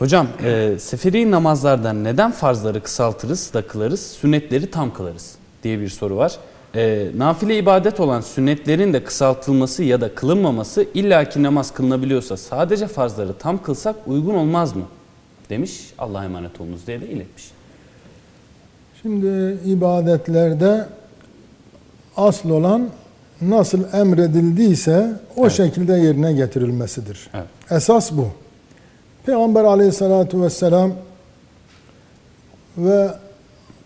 Hocam e, seferi namazlardan neden farzları kısaltırız da kılarız, sünnetleri tam kılarız diye bir soru var. E, nafile ibadet olan sünnetlerin de kısaltılması ya da kılınmaması illaki namaz kılınabiliyorsa sadece farzları tam kılsak uygun olmaz mı? Demiş Allah'a emanet olunuz diye de iletmiş. Şimdi ibadetlerde asıl olan nasıl emredildiyse o Evet. şekilde yerine getirilmesidir. Evet. Esas bu. Peygamber aleyhissalatu vesselam ve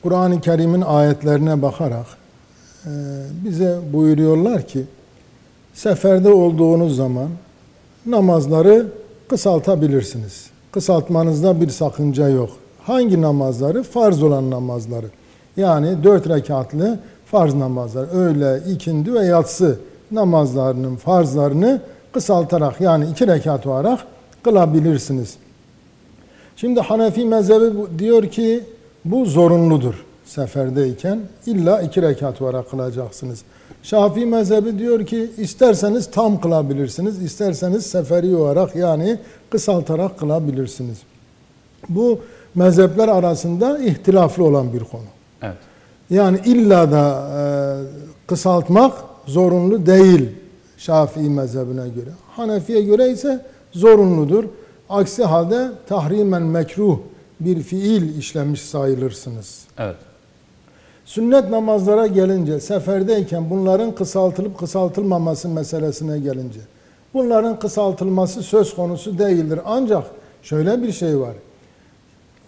Kur'an-ı Kerim'in ayetlerine bakarak e, bize buyuruyorlar ki seferde olduğunuz zaman namazları kısaltabilirsiniz. Kısaltmanızda bir sakınca yok. Hangi namazları? Farz olan namazları. Yani dört rekatlı farz namazlar. Öğle, ikindi ve yatsı namazlarının farzlarını kısaltarak yani iki rekat olarak kılabilirsiniz. Şimdi Hanefi mezhebi diyor ki bu zorunludur seferdeyken. illa iki rekat olarak kılacaksınız. Şafii mezhebi diyor ki isterseniz tam kılabilirsiniz, isterseniz seferi olarak yani kısaltarak kılabilirsiniz. Bu mezhepler arasında ihtilaflı olan bir konu. Evet. Yani illa da e, kısaltmak zorunlu değil Şafii mezhebine göre. Hanefi'ye göre ise zorunludur. Aksi halde tahrimen mekruh bir fiil işlemiş sayılırsınız. Evet. Sünnet namazlara gelince, seferdeyken bunların kısaltılıp kısaltılmaması meselesine gelince, bunların kısaltılması söz konusu değildir. Ancak şöyle bir şey var.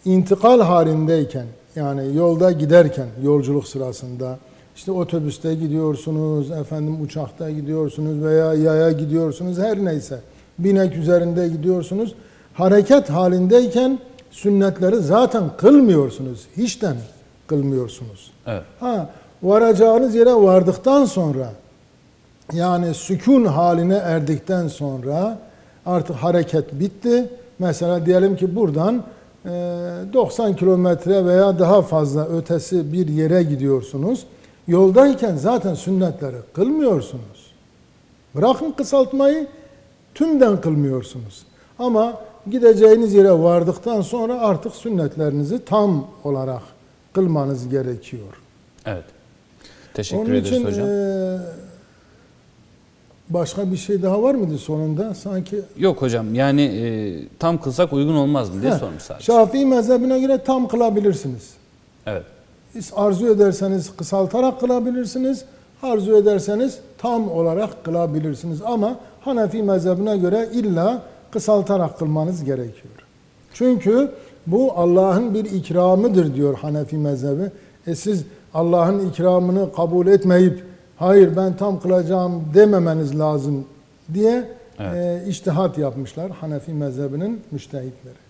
İntikal halindeyken, yani yolda giderken, yolculuk sırasında, işte otobüste gidiyorsunuz, efendim uçakta gidiyorsunuz veya yaya gidiyorsunuz, her neyse, binek üzerinde gidiyorsunuz. Hareket halindeyken sünnetleri zaten kılmıyorsunuz, hiçten kılmıyorsunuz. Evet. Ha, varacağınız yere vardıktan sonra yani sükun haline erdikten sonra artık hareket bitti. Mesela diyelim ki buradan e, 90 kilometre veya daha fazla ötesi bir yere gidiyorsunuz. Yoldayken zaten sünnetleri kılmıyorsunuz. Bırakın kısaltmayı tümden kılmıyorsunuz. Ama gideceğiniz yere vardıktan sonra artık sünnetlerinizi tam olarak kılmanız gerekiyor. Evet. Teşekkür Onun ederiz için hocam. e, başka bir şey daha var mıydı sonunda? Sanki Yok hocam yani e, tam kılsak uygun olmaz mı diye Heh, sormuş sadece. Şafii mezhebine göre tam kılabilirsiniz. Evet. Arzu ederseniz kısaltarak kılabilirsiniz. Arzu ederseniz tam olarak kılabilirsiniz. Ama Hanefi mezhebine göre illa kısaltarak kılmanız gerekiyor. Çünkü bu Allah'ın bir ikramıdır diyor Hanefi mezhebi. E siz Allah'ın ikramını kabul etmeyip hayır ben tam kılacağım dememeniz lazım diye Evet. e, içtihat yapmışlar Hanefi mezhebinin müştehitleri.